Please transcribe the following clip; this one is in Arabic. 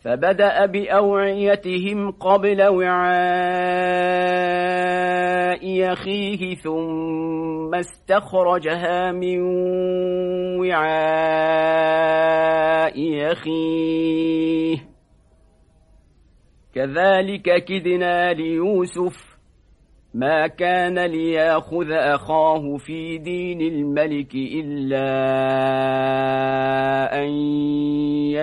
فبدأ بأوعيتهم قبل وعاء يخيه ثم استخرجها من وعاء يخيه كذلك كدنا ليوسف ما كان ليأخذ أخاه في دين الملك إلا